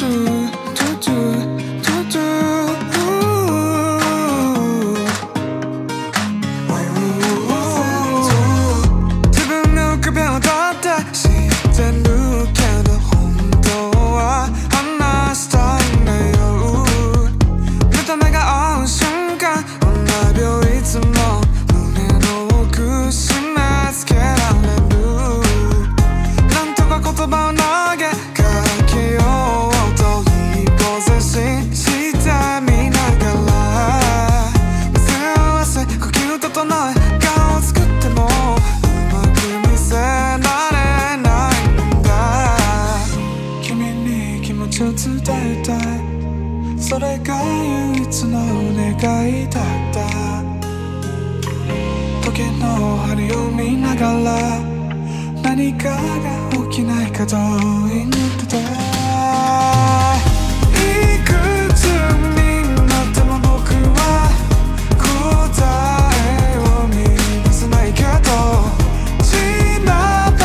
to 唯一の願いだった。時計の針を見ながら何かが起きないかと祈ってた。いくつになっても僕は答えを見出せないけど血なパ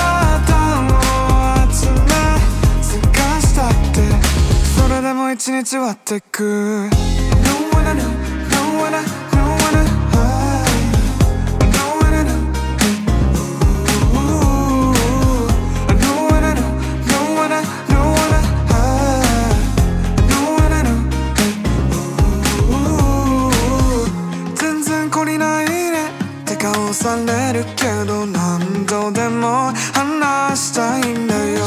ターンを集め探したってそれでも一日割ってく。されるけど何度でも話したいんだよ。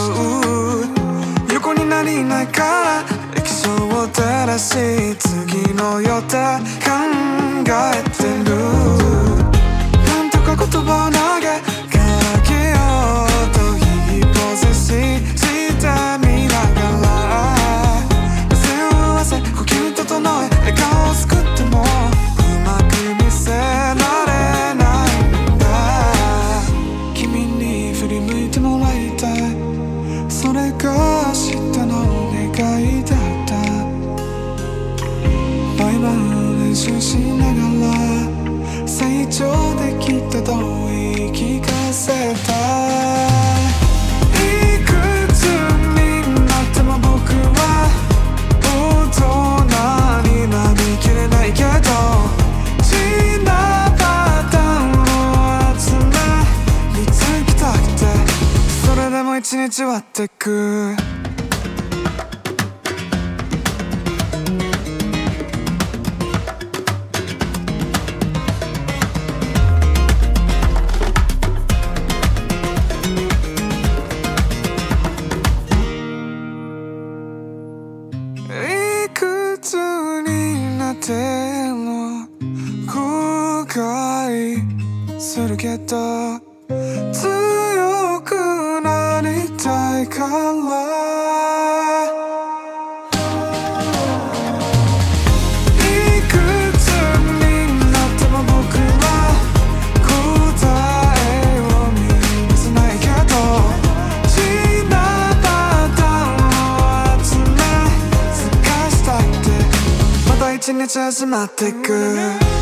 横になりないから。液晶を照らし次の予定考えてる。しながら成長できたと言い聞かせたいくつになっても僕は大人になりきれないけど。血なパターンを集め見つけたくてそれでも一日割ってく。後悔するけど強くなりたいから。いくつになっても僕は答えを見せないけど血なパターンを集め探したってまた一日始まってく。